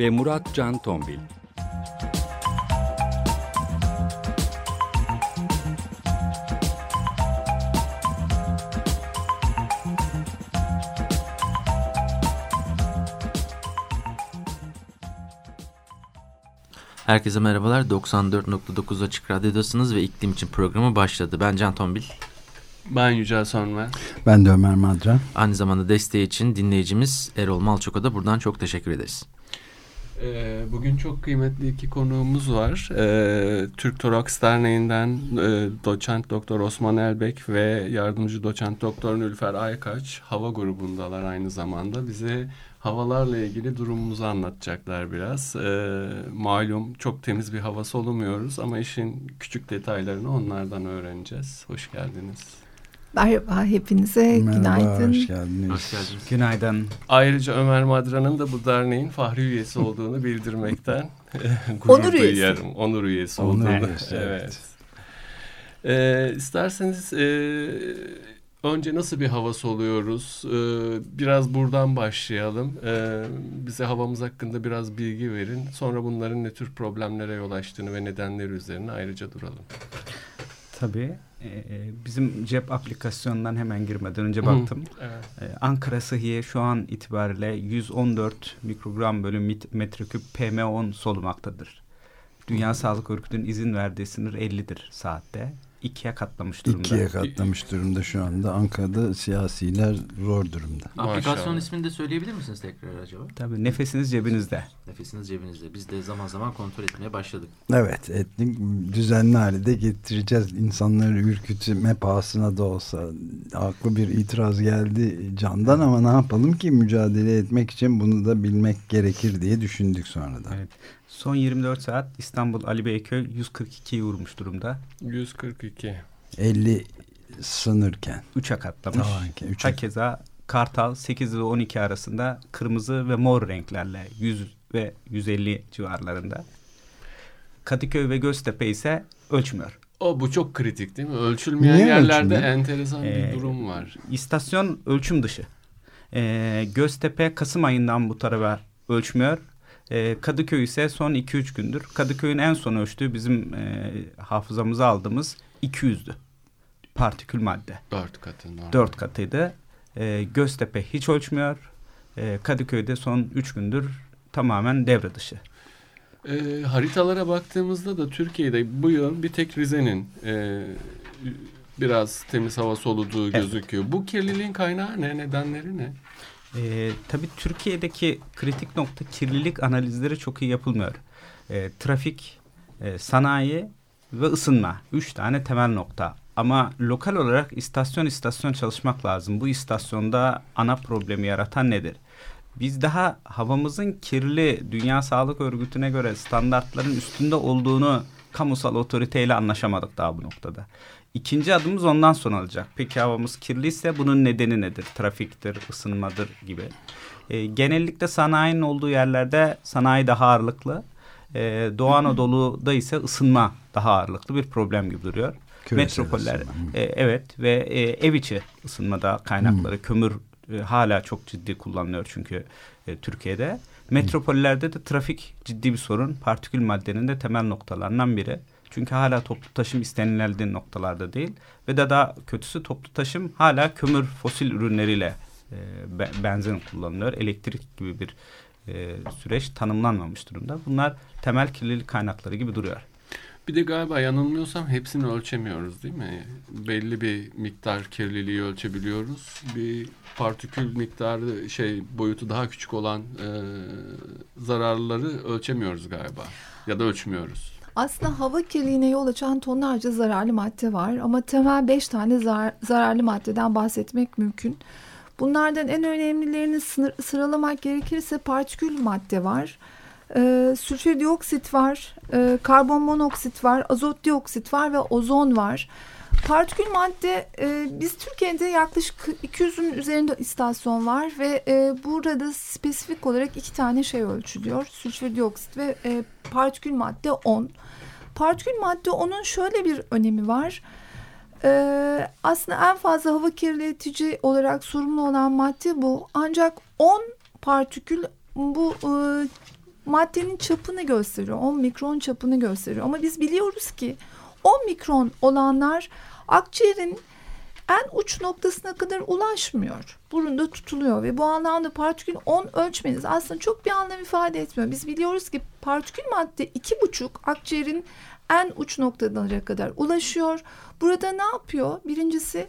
ve Murat Can Tombil. Herkese merhabalar. 94.9 Açık Radyo'dasınız ve iklim için programı başladı. Ben Can Tombil. Ben Yücel Sönmez. Ben de Ömer Madra. Aynı zamanda desteği için dinleyicimiz Erol Malçok'a da buradan çok teşekkür ederiz. Ee, bugün çok kıymetli iki konuğumuz var. Ee, Türk Toraks Derneği'nden e, doçent doktor Osman Elbek ve yardımcı doçent doktor Nülfer Aykaç hava grubundalar aynı zamanda. Bize havalarla ilgili durumumuzu anlatacaklar biraz. Ee, malum çok temiz bir hava solumuyoruz ama işin küçük detaylarını onlardan öğreneceğiz. Hoş geldiniz. Merhaba hepinize. Merhaba, Günaydın. hoş geldiniz. Hoş geldiniz. Günaydın. Ayrıca Ömer Madra'nın da bu derneğin fahri üyesi olduğunu bildirmekten gurur Onur üyesi. duyuyorum. Onur üyesi Onur olduğunu. üyesi, evet. Ee, isterseniz e, önce nasıl bir hava soluyoruz? Ee, biraz buradan başlayalım. Ee, bize havamız hakkında biraz bilgi verin. Sonra bunların ne tür problemlere yol açtığını ve nedenleri üzerine ayrıca duralım. Tabii. Ee, bizim cep aplikasyonundan hemen girmeden önce baktım. Evet. Ee, Ankara Sıhhiye şu an itibariyle 114 mikrogram bölü metreküp PM10 solumaktadır. Dünya Sağlık Örgütü'nün izin verdiği sınır 50'dir saatte. İkiye katlamış durumda. İkiye katlamış durumda şu anda. Ankara'da siyasiler zor durumda. Aplikasyon Maşallah. ismini de söyleyebilir misiniz tekrar acaba? Tabii nefesiniz cebinizde. Nefesiniz cebinizde. Biz de zaman zaman kontrol etmeye başladık. Evet etnik düzenli halde getireceğiz. İnsanları ürkütme pahasına da olsa. Haklı bir itiraz geldi candan ama ne yapalım ki mücadele etmek için bunu da bilmek gerekir diye düşündük sonradan. Evet. Son 24 saat İstanbul Ali Beyköy 142'yi vurmuş durumda. 142. 50 sınırken. 3'e katlamış. Üçe- Hakeza Kartal 8 ve 12 arasında kırmızı ve mor renklerle 100 ve 150 civarlarında. Kadıköy ve Göztepe ise ölçmüyor. O bu çok kritik değil mi? Ölçülmeyen Niye yerlerde ölçülmüyor? enteresan Ee, bir durum var. İstasyon ölçüm dışı. Ee, Göztepe Kasım ayından bu tarafa ölçmüyor. Ee, Kadıköy ise son 2-3 gündür. Kadıköy'ün en son ölçtüğü bizim e, hafızamıza aldığımız 200'dü. Partikül madde. Dört katı normal. 4 katıydı. Ee, Göztepe hiç ölçmüyor. Ee, Kadıköy'de son 3 gündür tamamen devre dışı. Ee, haritalara baktığımızda da Türkiye'de bu yıl bir tek Rize'nin e, biraz temiz hava soluduğu Evet. gözüküyor. Bu kirliliğin kaynağı ne? Nedenleri ne? Ee, tabii Türkiye'deki kritik nokta kirlilik analizleri çok iyi yapılmıyor. Ee, trafik, e, sanayi ve ısınma. Üç tane temel nokta. Ama lokal olarak istasyon istasyon çalışmak lazım. Bu istasyonda ana problemi yaratan nedir? Biz daha havamızın kirli Dünya Sağlık Örgütü'ne göre standartların üstünde olduğunu kamusal otoriteyle anlaşamadık daha bu noktada. İkinci adımımız ondan sonra alacak. Peki havamız kirliyse bunun nedeni nedir? Trafiktir, ısınmadır gibi. Ee, genellikle sanayinin olduğu yerlerde sanayi daha ağırlıklı. Ee, Doğu Anadolu'da ise ısınma daha ağırlıklı bir problem gibi duruyor. Küresel Metropoller ısınma. e, evet ve e, ev içi ısınmada kaynakları kömür e, hala çok ciddi kullanılıyor çünkü e, Türkiye'de. Metropollerde de trafik ciddi bir sorun. Partikül maddenin de temel noktalarından biri. Çünkü hala toplu taşım istenildiği noktalarda değil. Ve de daha kötüsü toplu taşım hala kömür fosil ürünleriyle e, be- benzin kullanılıyor. Elektrik gibi bir e, süreç tanımlanmamış durumda. Bunlar temel kirlilik kaynakları gibi duruyor. Bir de galiba yanılmıyorsam hepsini ölçemiyoruz değil mi? Belli bir miktar kirliliği ölçebiliyoruz. Bir partikül miktarı şey boyutu daha küçük olan e, zararları ölçemiyoruz galiba. Ya da ölçmüyoruz. Aslında hava kirliliğine yol açan tonlarca zararlı madde var ama temel beş tane zar- zararlı maddeden bahsetmek mümkün. Bunlardan en önemlilerini sıralamak gerekirse partikül madde var. E, sülfür dioksit var, e, karbon monoksit var, azot dioksit var ve ozon var. Partikül madde e, biz Türkiye'de yaklaşık 200'ün üzerinde istasyon var ve e, burada spesifik olarak iki tane şey ölçülüyor. Sülfür dioksit ve e, partikül madde 10. Partikül madde 10'un şöyle bir önemi var. E, aslında en fazla hava kirletici olarak sorumlu olan madde bu. Ancak 10 partikül bu e, maddenin çapını gösteriyor. 10 mikron çapını gösteriyor. Ama biz biliyoruz ki 10 mikron olanlar akciğerin en uç noktasına kadar ulaşmıyor. Burunda tutuluyor ve bu anlamda partikül 10 ölçmeniz aslında çok bir anlam ifade etmiyor. Biz biliyoruz ki partikül madde 2,5 akciğerin en uç noktalara kadar ulaşıyor. Burada ne yapıyor? Birincisi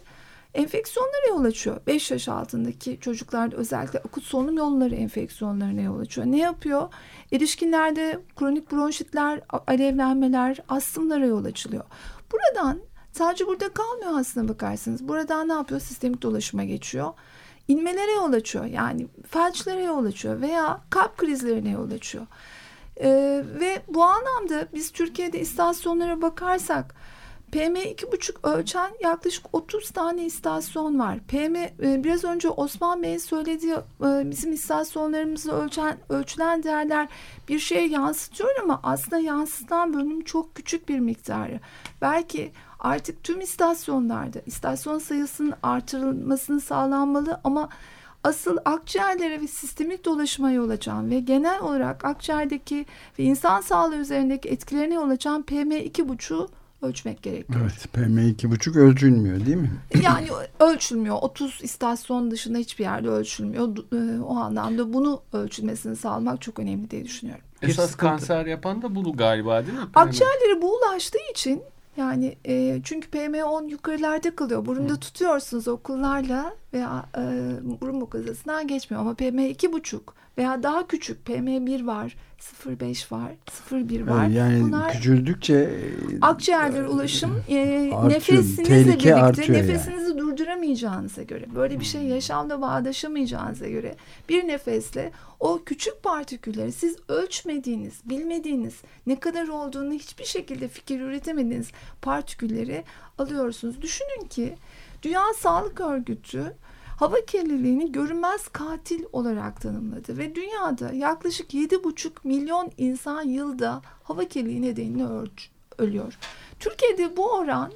enfeksiyonlara yol açıyor. 5 yaş altındaki çocuklarda özellikle akut solunum yolları enfeksiyonlarına yol açıyor. Ne yapıyor? Erişkinlerde kronik bronşitler, alevlenmeler, astımlara yol açılıyor. Buradan sadece burada kalmıyor aslında bakarsınız. Buradan ne yapıyor? Sistemik dolaşıma geçiyor. İnmelere yol açıyor. Yani felçlere yol açıyor veya kalp krizlerine yol açıyor. Ee, ve bu anlamda biz Türkiye'de istasyonlara bakarsak PM2,5 ölçen yaklaşık 30 tane istasyon var. PM e, biraz önce Osman Bey'in söylediği e, bizim istasyonlarımızı ölçen ölçülen değerler bir şeye yansıtıyor ama aslında yansıtan bölüm çok küçük bir miktarı. Belki artık tüm istasyonlarda istasyon sayısının artırılmasını sağlanmalı ama asıl akciğerlere ve sistemik dolaşıma yol açan ve genel olarak akciğerdeki ve insan sağlığı üzerindeki etkilerine yol açan PM2,5'u ölçmek gerekiyor. Evet PM2,5 ölçülmüyor değil mi? Yani ölçülmüyor. 30 istasyon dışında hiçbir yerde ölçülmüyor. E, o anlamda bunu ölçülmesini sağlamak çok önemli diye düşünüyorum. Esas sıkıntı. kanser yapan da bu galiba değil mi? Akciğerlere bu ulaştığı için yani e, çünkü PM10 yukarılarda kalıyor. Burunda Hı. tutuyorsunuz okullarla veya e, burun mukozasından geçmiyor. Ama PM2,5 veya daha küçük PM1 var, 0,5 var, 0,1 var. Yani Bunlar küçüldükçe e, akciğerlere ulaşım e, artıyor, nefesinizle birlikte nefesinizi yani. durduramayacağınıza göre böyle bir şey yaşamda bağdaşamayacağınıza göre bir nefesle o küçük partikülleri siz ölçmediğiniz, bilmediğiniz, ne kadar olduğunu hiçbir şekilde fikir üretemediğiniz partikülleri alıyorsunuz. Düşünün ki Dünya Sağlık Örgütü hava kirliliğini görünmez katil olarak tanımladı ve dünyada yaklaşık 7,5 milyon insan yılda hava kirliliği nedeniyle ölüyor. Türkiye'de bu oran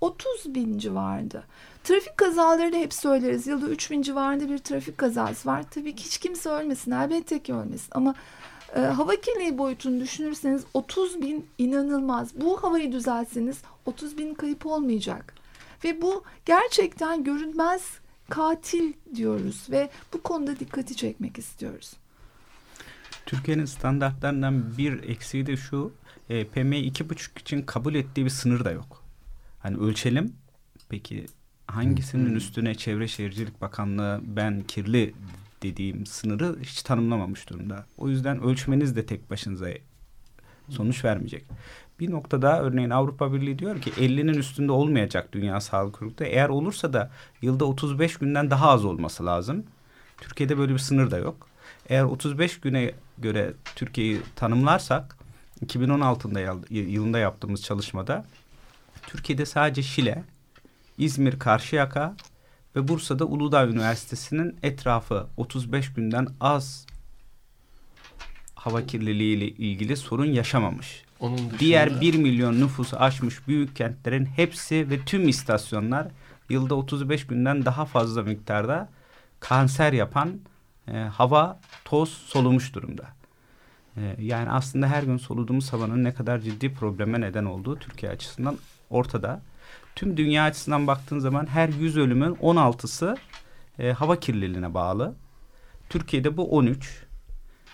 30 bin civarında. Trafik kazaları da hep söyleriz. Yılda 3 bin civarında bir trafik kazası var. Tabii ki hiç kimse ölmesin. Elbette ki ölmesin. Ama e, hava kirliliği boyutunu düşünürseniz 30 bin inanılmaz. Bu havayı düzeltseniz 30 bin kayıp olmayacak. Ve bu gerçekten görünmez katil diyoruz ve bu konuda dikkati çekmek istiyoruz. Türkiye'nin standartlarından bir eksiği de şu. E, PM 2,5 için kabul ettiği bir sınır da yok. Hani ölçelim. Peki hangisinin üstüne Çevre Şehircilik Bakanlığı ben kirli dediğim sınırı hiç tanımlamamış durumda. O yüzden ölçmeniz de tek başınıza sonuç vermeyecek. Bir noktada örneğin Avrupa Birliği diyor ki 50'nin üstünde olmayacak Dünya Sağlık Örgütü. Eğer olursa da yılda 35 günden daha az olması lazım. Türkiye'de böyle bir sınır da yok. Eğer 35 güne göre Türkiye'yi tanımlarsak 2016'da yılında yaptığımız çalışmada Türkiye'de sadece Şile, İzmir, Karşıyaka ve Bursa'da Uludağ Üniversitesi'nin etrafı 35 günden az hava kirliliği ile ilgili sorun yaşamamış. Onun dışında... Diğer 1 milyon nüfusu aşmış büyük kentlerin hepsi ve tüm istasyonlar yılda 35 günden daha fazla miktarda kanser yapan e, hava, toz solumuş durumda. E, yani aslında her gün soluduğumuz havanın ne kadar ciddi probleme neden olduğu Türkiye açısından ortada. Tüm dünya açısından baktığın zaman her 100 ölümün 16'sı e, hava kirliliğine bağlı. Türkiye'de bu 13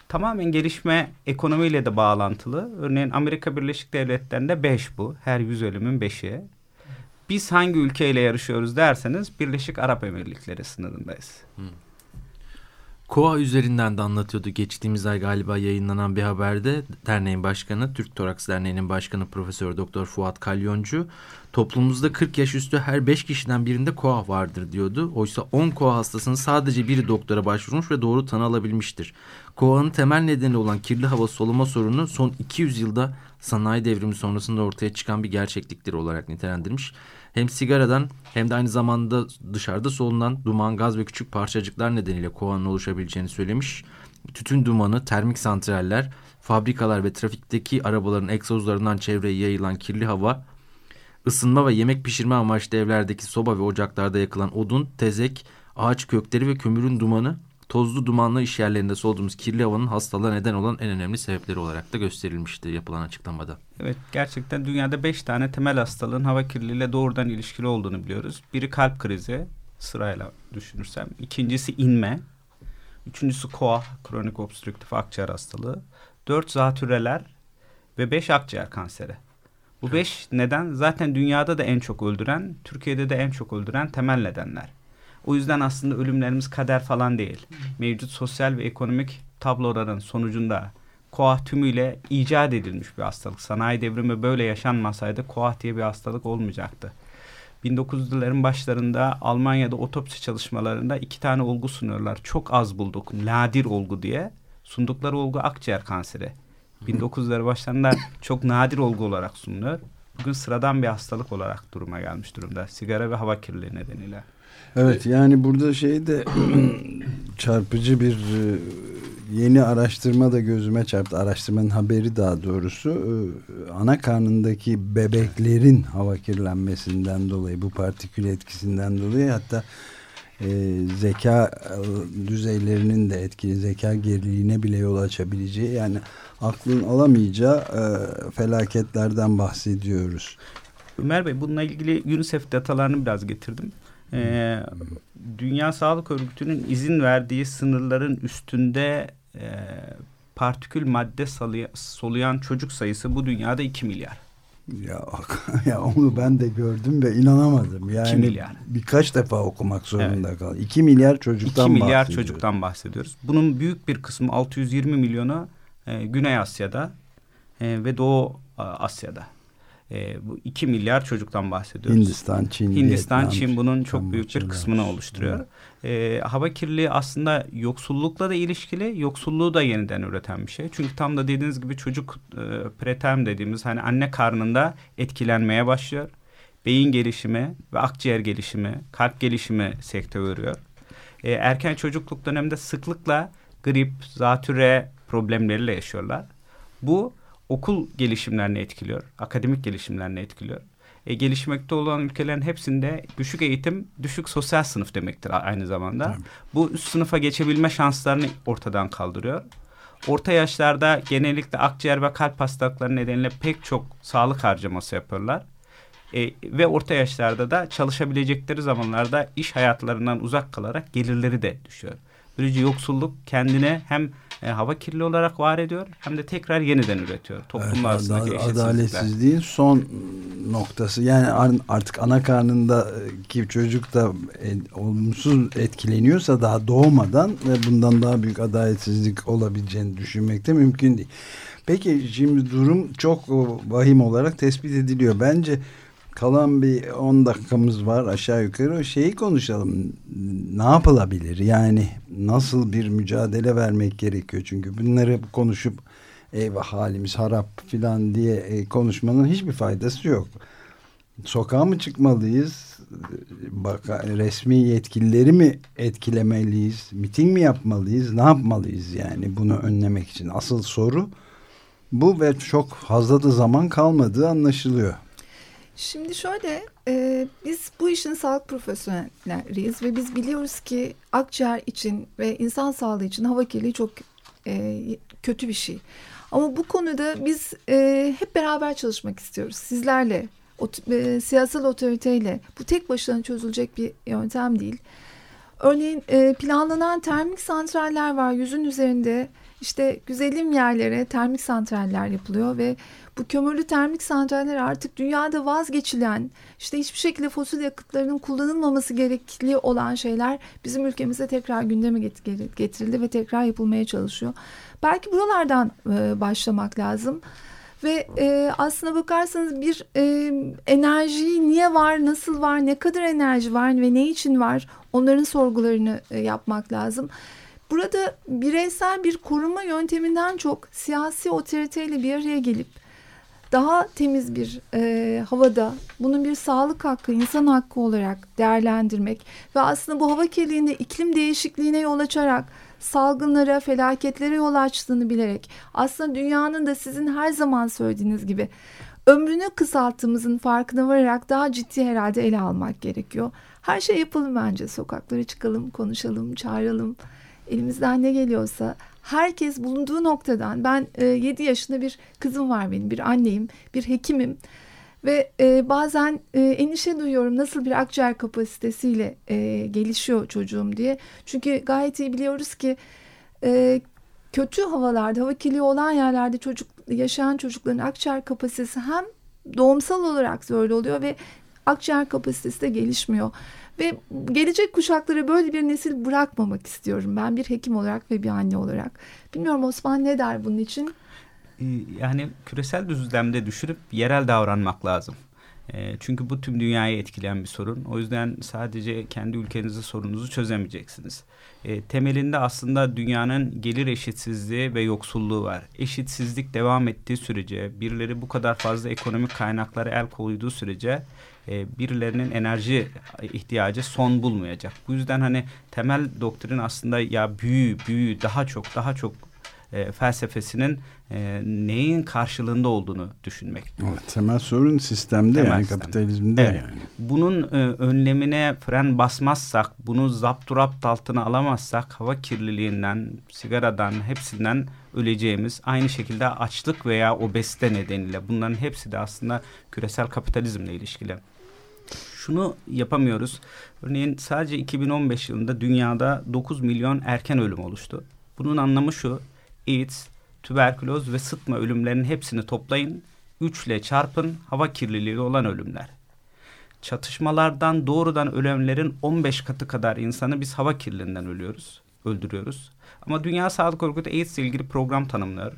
tamamen gelişme ekonomiyle de bağlantılı. Örneğin Amerika Birleşik Devletleri'nde 5 bu. Her 100 ölümün 5'i. Biz hangi ülkeyle yarışıyoruz derseniz Birleşik Arap Emirlikleri sınırındayız. Hmm. KOA üzerinden de anlatıyordu geçtiğimiz ay galiba yayınlanan bir haberde derneğin başkanı Türk Toraks Derneği'nin başkanı Profesör Doktor Fuat Kalyoncu toplumumuzda 40 yaş üstü her 5 kişiden birinde KOA vardır diyordu. Oysa 10 KOA hastasının sadece biri doktora başvurmuş ve doğru tanı alabilmiştir. KOA'nın temel nedeni olan kirli hava soluma sorunu son 200 yılda sanayi devrimi sonrasında ortaya çıkan bir gerçekliktir olarak nitelendirmiş hem sigaradan hem de aynı zamanda dışarıda solunan duman, gaz ve küçük parçacıklar nedeniyle kovanın oluşabileceğini söylemiş. Tütün dumanı, termik santraller, fabrikalar ve trafikteki arabaların egzozlarından çevreye yayılan kirli hava, ısınma ve yemek pişirme amaçlı evlerdeki soba ve ocaklarda yakılan odun, tezek, ağaç kökleri ve kömürün dumanı tozlu dumanlı iş yerlerinde soluduğumuz kirli havanın hastalığa neden olan en önemli sebepleri olarak da gösterilmişti yapılan açıklamada. Evet gerçekten dünyada beş tane temel hastalığın hava kirliliğiyle doğrudan ilişkili olduğunu biliyoruz. Biri kalp krizi sırayla düşünürsem. İkincisi inme. Üçüncüsü koa kronik obstrüktif akciğer hastalığı. Dört zatüreler ve beş akciğer kanseri. Bu beş neden zaten dünyada da en çok öldüren, Türkiye'de de en çok öldüren temel nedenler. O yüzden aslında ölümlerimiz kader falan değil. Mevcut sosyal ve ekonomik tabloların sonucunda koah tümüyle icat edilmiş bir hastalık. Sanayi devrimi böyle yaşanmasaydı koah diye bir hastalık olmayacaktı. 1900'lerin başlarında Almanya'da otopsi çalışmalarında iki tane olgu sunuyorlar. Çok az bulduk. Nadir olgu diye. Sundukları olgu akciğer kanseri. 1900'ler başlarında çok nadir olgu olarak sunuluyor. Bugün sıradan bir hastalık olarak duruma gelmiş durumda. Sigara ve hava kirliliği nedeniyle. Evet yani burada şey de çarpıcı bir e, yeni araştırma da gözüme çarptı. Araştırmanın haberi daha doğrusu e, ana karnındaki bebeklerin hava kirlenmesinden dolayı bu partikül etkisinden dolayı hatta e, zeka düzeylerinin de etkili zeka geriliğine bile yol açabileceği yani aklın alamayacağı e, felaketlerden bahsediyoruz. Ömer Bey bununla ilgili UNICEF datalarını biraz getirdim e, Dünya Sağlık Örgütü'nün izin verdiği sınırların üstünde e, partikül madde salıya, soluyan çocuk sayısı bu dünyada 2 milyar. Ya, ya onu ben de gördüm ve inanamadım. Yani 2 milyar. Birkaç defa okumak zorunda evet. kaldım. 2 milyar çocuktan 2 milyar çocuktan bahsediyoruz. Bunun büyük bir kısmı 620 milyonu e, Güney Asya'da e, ve Doğu Asya'da. E, bu 2 milyar çocuktan bahsediyoruz. Hindistan, Çin, Hindistan, Vietnam, Çin bunun çok büyük bir kısmını oluşturuyor. Evet. E, hava kirliliği aslında yoksullukla da ilişkili, yoksulluğu da yeniden üreten bir şey. Çünkü tam da dediğiniz gibi çocuk e, preterm dediğimiz hani anne karnında etkilenmeye başlıyor. Beyin gelişimi ve akciğer gelişimi, kalp gelişimi sekteye uğruyor. E, erken çocukluk döneminde sıklıkla grip, zatüre problemleriyle yaşıyorlar. Bu okul gelişimlerini etkiliyor, akademik gelişimlerini etkiliyor. E, gelişmekte olan ülkelerin hepsinde düşük eğitim, düşük sosyal sınıf demektir aynı zamanda. Tabii. Bu üst sınıfa geçebilme şanslarını ortadan kaldırıyor. Orta yaşlarda genellikle akciğer ve kalp hastalıkları nedeniyle pek çok sağlık harcaması yapıyorlar. E, ve orta yaşlarda da çalışabilecekleri zamanlarda iş hayatlarından uzak kalarak gelirleri de düşüyor. Böylece yoksulluk kendine hem e, hava kirli olarak var ediyor hem de tekrar yeniden üretiyor. Toplumlar evet, arasındaki Adaletsizliğin son noktası yani artık ana karnındaki çocuk da e, olumsuz etkileniyorsa daha doğmadan ve bundan daha büyük adaletsizlik olabileceğini düşünmek de mümkün değil. Peki şimdi durum çok vahim olarak tespit ediliyor. Bence kalan bir 10 dakikamız var aşağı yukarı. O şeyi konuşalım. Ne yapılabilir? Yani nasıl bir mücadele vermek gerekiyor? Çünkü bunları konuşup eyvah halimiz harap filan diye e, konuşmanın hiçbir faydası yok. Sokağa mı çıkmalıyız? Bak, resmi yetkilileri mi etkilemeliyiz? Miting mi yapmalıyız? Ne yapmalıyız yani bunu önlemek için? Asıl soru bu ve çok fazla da zaman kalmadığı anlaşılıyor. Şimdi şöyle e, biz bu işin sağlık profesyonelleriyiz ve biz biliyoruz ki akciğer için ve insan sağlığı için hava kirliliği çok e, kötü bir şey. Ama bu konuda biz e, hep beraber çalışmak istiyoruz sizlerle, o, e, siyasal otoriteyle. Bu tek başına çözülecek bir yöntem değil. Örneğin e, planlanan termik santraller var yüzün üzerinde işte güzelim yerlere termik santraller yapılıyor ve bu kömürlü termik santraller artık dünyada vazgeçilen işte hiçbir şekilde fosil yakıtlarının kullanılmaması gerekli olan şeyler bizim ülkemize tekrar gündeme getirildi ve tekrar yapılmaya çalışıyor. Belki buralardan e, başlamak lazım. Ve e, aslına bakarsanız bir e, enerji niye var, nasıl var, ne kadar enerji var ve ne için var onların sorgularını e, yapmak lazım. Burada bireysel bir koruma yönteminden çok siyasi otoriteyle bir araya gelip daha temiz bir e, havada bunun bir sağlık hakkı, insan hakkı olarak değerlendirmek ve aslında bu hava kirliliğinde iklim değişikliğine yol açarak salgınlara, felaketlere yol açtığını bilerek aslında dünyanın da sizin her zaman söylediğiniz gibi ömrünü kısalttığımızın farkına vararak daha ciddi herhalde ele almak gerekiyor. Her şey yapalım bence. Sokaklara çıkalım, konuşalım, çağıralım. Elimizden ne geliyorsa herkes bulunduğu noktadan ben e, 7 yaşında bir kızım var benim bir anneyim bir hekimim ve e, bazen e, endişe duyuyorum nasıl bir akciğer kapasitesiyle e, gelişiyor çocuğum diye. Çünkü gayet iyi biliyoruz ki e, kötü havalarda, hava kirliliği olan yerlerde çocuk yaşayan çocukların akciğer kapasitesi hem doğumsal olarak böyle oluyor ve akciğer kapasitesi de gelişmiyor. Ve gelecek kuşaklara böyle bir nesil bırakmamak istiyorum ben bir hekim olarak ve bir anne olarak. Bilmiyorum Osman ne der bunun için? Ee, yani küresel düzlemde düşürüp yerel davranmak lazım. Ee, çünkü bu tüm dünyayı etkileyen bir sorun. O yüzden sadece kendi ülkenizde sorununuzu çözemeyeceksiniz. Ee, temelinde aslında dünyanın gelir eşitsizliği ve yoksulluğu var. Eşitsizlik devam ettiği sürece, birileri bu kadar fazla ekonomik kaynaklara el koyduğu sürece e, birilerinin enerji ihtiyacı son bulmayacak. Bu yüzden hani temel doktrin aslında ya büyü, büyü, daha çok, daha çok e, felsefesinin e, neyin karşılığında olduğunu düşünmek. Evet, temel sorun sistemde temel yani sistem. kapitalizmde evet. yani. Bunun e, önlemine fren basmazsak, bunu zapturapt altına alamazsak hava kirliliğinden, sigaradan hepsinden öleceğimiz aynı şekilde açlık veya obezite nedeniyle bunların hepsi de aslında küresel kapitalizmle ilişkili. Şunu yapamıyoruz. Örneğin sadece 2015 yılında dünyada 9 milyon erken ölüm oluştu. Bunun anlamı şu. AIDS, tüberküloz ve sıtma ölümlerinin hepsini toplayın. 3 ile çarpın hava kirliliği olan ölümler. Çatışmalardan doğrudan ölenlerin 15 katı kadar insanı biz hava kirliliğinden ölüyoruz, öldürüyoruz. Ama Dünya Sağlık Örgütü AIDS ile ilgili program tanımlıyor.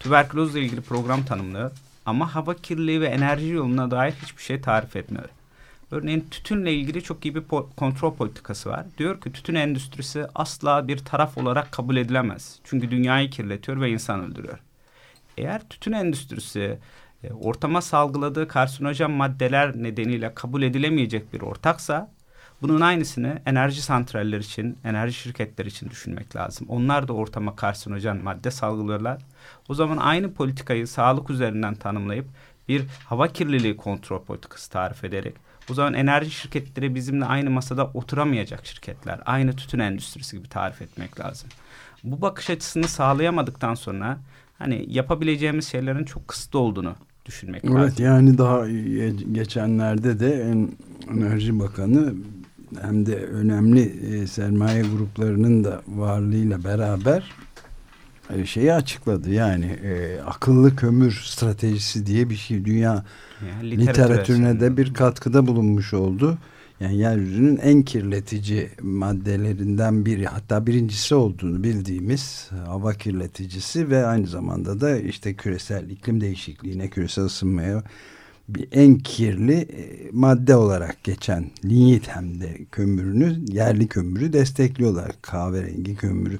Tüberkülozla ilgili program tanımlıyor. Ama hava kirliliği ve enerji yoluna dair hiçbir şey tarif etmiyor. Örneğin tütünle ilgili çok iyi bir po kontrol politikası var. Diyor ki tütün endüstrisi asla bir taraf olarak kabul edilemez. Çünkü dünyayı kirletiyor ve insan öldürüyor. Eğer tütün endüstrisi e, ortama salgıladığı karsinojen maddeler nedeniyle kabul edilemeyecek bir ortaksa bunun aynısını enerji santraller için, enerji şirketleri için düşünmek lazım. Onlar da ortama karsinojen madde salgılıyorlar. O zaman aynı politikayı sağlık üzerinden tanımlayıp bir hava kirliliği kontrol politikası tarif ederek o zaman enerji şirketleri bizimle aynı masada oturamayacak şirketler. Aynı tütün endüstrisi gibi tarif etmek lazım. Bu bakış açısını sağlayamadıktan sonra hani yapabileceğimiz şeylerin çok kısıtlı olduğunu düşünmek evet, lazım. Evet yani daha geçenlerde de Enerji Bakanı hem de önemli e, sermaye gruplarının da varlığıyla beraber e, şeyi açıkladı yani e, akıllı kömür stratejisi diye bir şey dünya yani literatürüne de bir katkıda bulunmuş oldu. Yani yeryüzünün en kirletici maddelerinden biri hatta birincisi olduğunu bildiğimiz hava kirleticisi ve aynı zamanda da işte küresel iklim değişikliğine, küresel ısınmaya bir en kirli e, madde olarak geçen linyit hem de kömürünü, yerli kömürü destekliyorlar. Kahverengi kömürü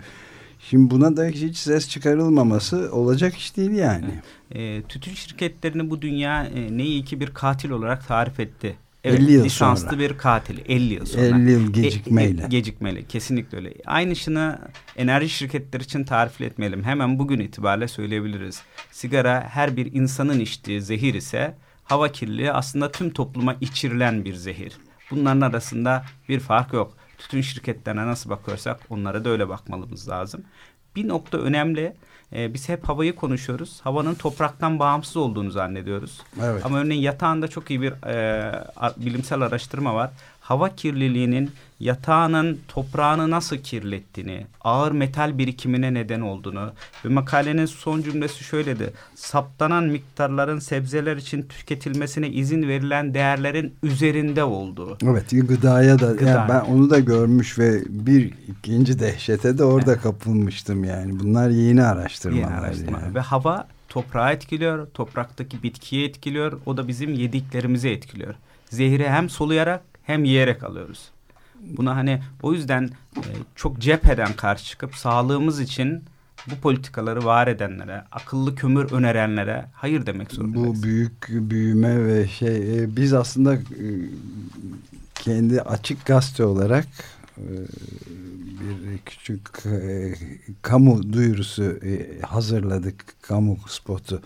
Şimdi buna da hiç ses çıkarılmaması olacak iş değil yani. E, tütün şirketlerini bu dünya e, ne iyi ki bir katil olarak tarif etti. Evet, 50 yıl lisanslı sonra. bir katil 50 yıl sonra. 50 yıl gecikmeyle. E, e, gecikmeyle kesinlikle öyle. Aynısını enerji şirketleri için tarif etmeyelim. Hemen bugün itibariyle söyleyebiliriz. Sigara her bir insanın içtiği zehir ise hava kirliliği aslında tüm topluma içirilen bir zehir. Bunların arasında bir fark yok tütün şirketlerine nasıl bakıyorsak onlara da öyle bakmalımız lazım. Bir nokta önemli. Ee, biz hep havayı konuşuyoruz. Havanın topraktan bağımsız olduğunu zannediyoruz. Evet. Ama örneğin yatağında çok iyi bir e, bilimsel araştırma var. Hava kirliliğinin yatağının toprağını nasıl kirlettiğini, ağır metal birikimine neden olduğunu ve makalenin son cümlesi şöyledi. Saptanan miktarların sebzeler için tüketilmesine izin verilen değerlerin üzerinde olduğu. Evet gıdaya da Gıda. yani ben onu da görmüş ve bir ikinci dehşete de orada kapılmıştım yani. Bunlar yeni araştırmalar. Yeni araştırma. yani. Ve hava toprağı etkiliyor, topraktaki bitkiyi etkiliyor. O da bizim yediklerimizi etkiliyor. Zehri hem soluyarak hem yiyerek alıyoruz. Buna hani o yüzden e, çok cepheden karşı çıkıp sağlığımız için bu politikaları var edenlere, akıllı kömür önerenlere hayır demek zorundayız. Bu büyük büyüme ve şey e, biz aslında e, kendi açık gazete olarak e, bir küçük e, kamu duyurusu e, hazırladık kamu spotu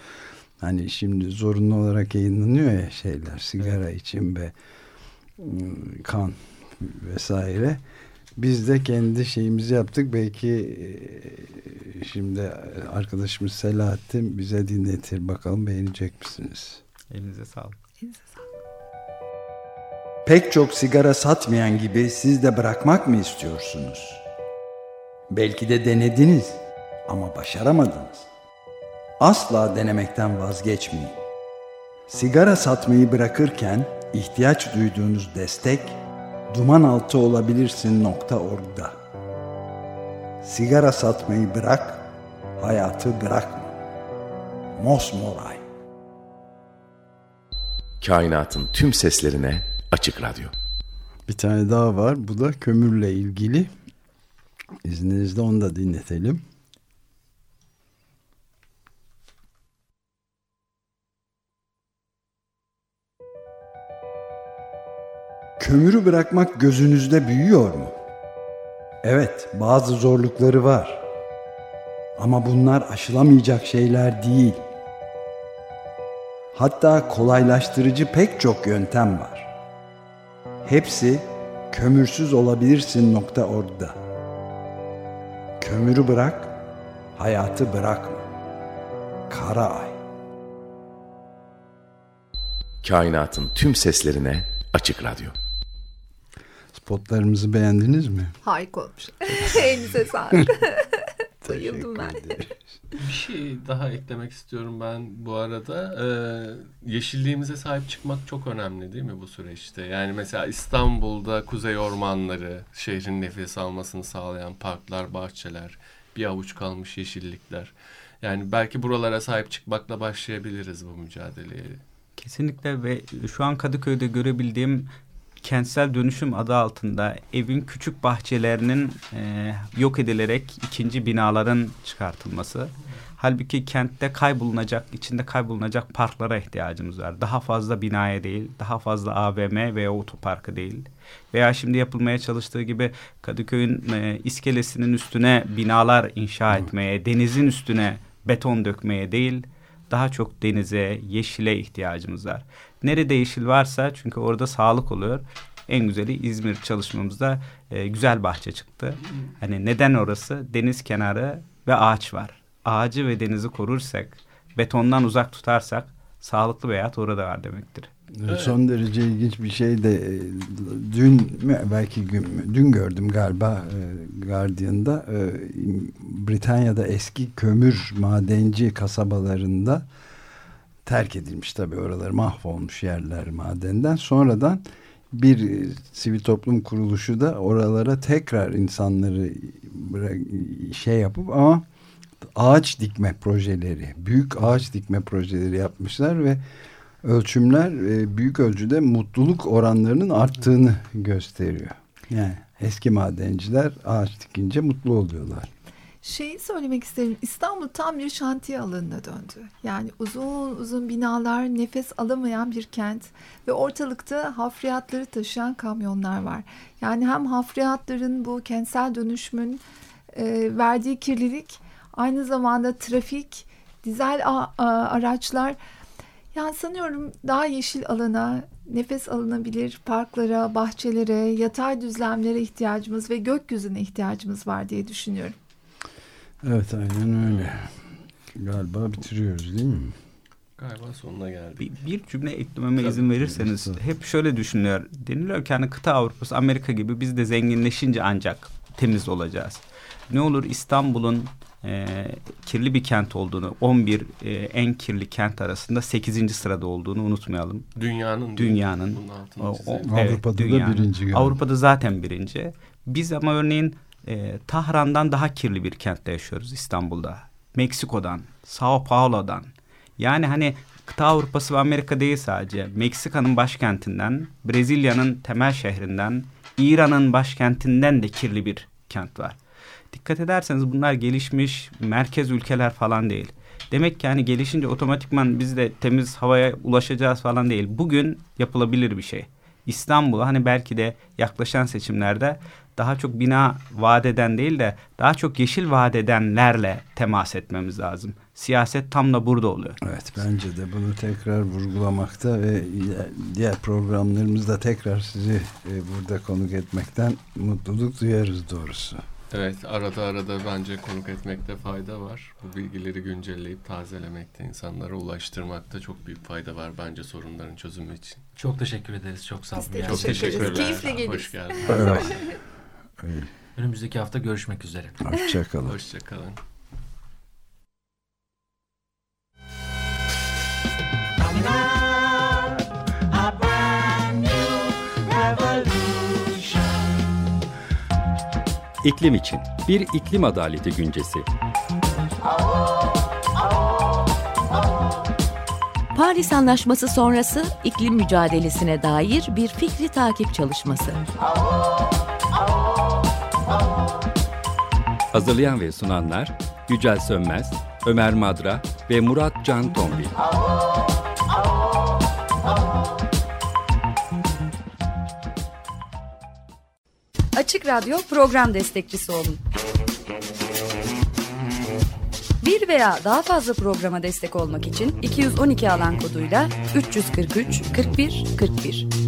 hani şimdi zorunlu olarak yayınlanıyor ya şeyler sigara için ve kan vesaire biz de kendi şeyimizi yaptık belki e, şimdi arkadaşımız Selahattin bize dinletir bakalım beğenecek misiniz? Elinize sağlık. Pek çok sigara satmayan gibi siz de bırakmak mı istiyorsunuz? Belki de denediniz ama başaramadınız. Asla denemekten vazgeçmeyin. Sigara satmayı bırakırken ihtiyaç duyduğunuz destek dumanaltı olabilirsin.org'da. Sigara satmayı bırak, hayatı bırakma. Mosmoray. Kainatın tüm seslerine açık radyo. Bir tane daha var. Bu da kömürle ilgili. İzninizle onu da dinletelim. Kömürü bırakmak gözünüzde büyüyor mu? Evet, bazı zorlukları var. Ama bunlar aşılamayacak şeyler değil. Hatta kolaylaştırıcı pek çok yöntem var. Hepsi kömürsüz olabilirsin.org'da. Kömürü bırak, hayatı bırakma. Kara Ay. Kainatın tüm seslerine açık radyo. Spotlarımızı beğendiniz mi? Harika olmuş. Elinize sağlık. Bayıldım ben. Bir şey daha eklemek istiyorum ben bu arada. Ee, yeşilliğimize sahip çıkmak çok önemli değil mi bu süreçte? Yani mesela İstanbul'da kuzey ormanları, şehrin nefes almasını sağlayan parklar, bahçeler, bir avuç kalmış yeşillikler. Yani belki buralara sahip çıkmakla başlayabiliriz bu mücadeleye. Kesinlikle ve şu an Kadıköy'de görebildiğim kentsel dönüşüm adı altında evin küçük bahçelerinin e, yok edilerek ikinci binaların çıkartılması. Halbuki kentte kaybolunacak, içinde kaybolunacak parklara ihtiyacımız var. Daha fazla binaya değil, daha fazla AVM veya otoparkı değil. Veya şimdi yapılmaya çalıştığı gibi Kadıköy'ün e, iskelesinin üstüne binalar inşa etmeye, denizin üstüne beton dökmeye değil, daha çok denize, yeşile ihtiyacımız var. Nerede yeşil varsa çünkü orada sağlık oluyor. En güzeli İzmir çalışmamızda e, güzel bahçe çıktı. Hani neden orası? Deniz kenarı ve ağaç var. Ağacı ve denizi korursak, betondan uzak tutarsak sağlıklı bir hayat orada var demektir. Evet. Son derece ilginç bir şey de e, dün mü, belki gün, dün gördüm galiba e, Guardian'da e, Britanya'da eski kömür madenci kasabalarında terk edilmiş tabii oralar mahvolmuş yerler madenden sonradan bir e, sivil toplum kuruluşu da oralara tekrar insanları bırak, şey yapıp ama ağaç dikme projeleri büyük ağaç dikme projeleri yapmışlar ve ölçümler e, büyük ölçüde mutluluk oranlarının arttığını gösteriyor. Yani eski madenciler ağaç dikince mutlu oluyorlar. Şeyi söylemek isterim. İstanbul tam bir şantiye alanına döndü. Yani uzun uzun binalar, nefes alamayan bir kent ve ortalıkta hafriyatları taşıyan kamyonlar var. Yani hem hafriyatların bu kentsel dönüşümün e, verdiği kirlilik, aynı zamanda trafik, dizel a- a- araçlar. Yani sanıyorum daha yeşil alana, nefes alınabilir parklara, bahçelere, yatay düzlemlere ihtiyacımız ve gökyüzüne ihtiyacımız var diye düşünüyorum. Evet aynen öyle. Galiba bitiriyoruz değil mi? Galiba sonuna geldik. Bir, bir cümle eklememe Tabii. izin verirseniz hep şöyle düşünüyor. Deniliyor ki hani kıta Avrupa'sı Amerika gibi biz de zenginleşince ancak temiz olacağız. Ne olur İstanbul'un e, kirli bir kent olduğunu, 11 e, en kirli kent arasında 8. sırada olduğunu unutmayalım. Dünyanın Dünyanın. Bunun altını O- o- evet, Avrupa'da da dünyanın. birinci galiba. Avrupa'da zaten birinci. Biz ama örneğin e, Tahran'dan daha kirli bir kentte yaşıyoruz İstanbul'da. Meksiko'dan, Sao Paulo'dan. Yani hani kıta Avrupa'sı ve Amerika değil sadece. Meksika'nın başkentinden, Brezilya'nın temel şehrinden, İran'ın başkentinden de kirli bir kent var. Dikkat ederseniz bunlar gelişmiş merkez ülkeler falan değil. Demek ki hani gelişince otomatikman biz de temiz havaya ulaşacağız falan değil. Bugün yapılabilir bir şey. İstanbul'a hani belki de yaklaşan seçimlerde daha çok bina vaat eden değil de daha çok yeşil vaat edenlerle temas etmemiz lazım. Siyaset tam da burada oluyor. Evet bence de bunu tekrar vurgulamakta ve diğer programlarımızda tekrar sizi e, burada konuk etmekten mutluluk duyarız doğrusu. Evet arada arada bence konuk etmekte fayda var. Bu bilgileri güncelleyip tazelemekte, insanlara ulaştırmakta çok büyük fayda var bence sorunların çözümü için. Çok teşekkür ederiz. Çok sağ olun. Çok Teşekkür ederiz. teşekkürler. Keyifle geliriz. Hoş geldin. Öyle. Önümüzdeki hafta görüşmek üzere. Hoşçakalın. Hoşçakalın. İklim için bir iklim adaleti güncesi. Paris Anlaşması sonrası iklim mücadelesine dair bir fikri takip çalışması. Hazırlayan ve sunanlar Yücel Sönmez, Ömer Madra ve Murat Can Tombil. Açık Radyo program destekçisi olun. Bir veya daha fazla programa destek olmak için 212 alan koduyla 343 41 41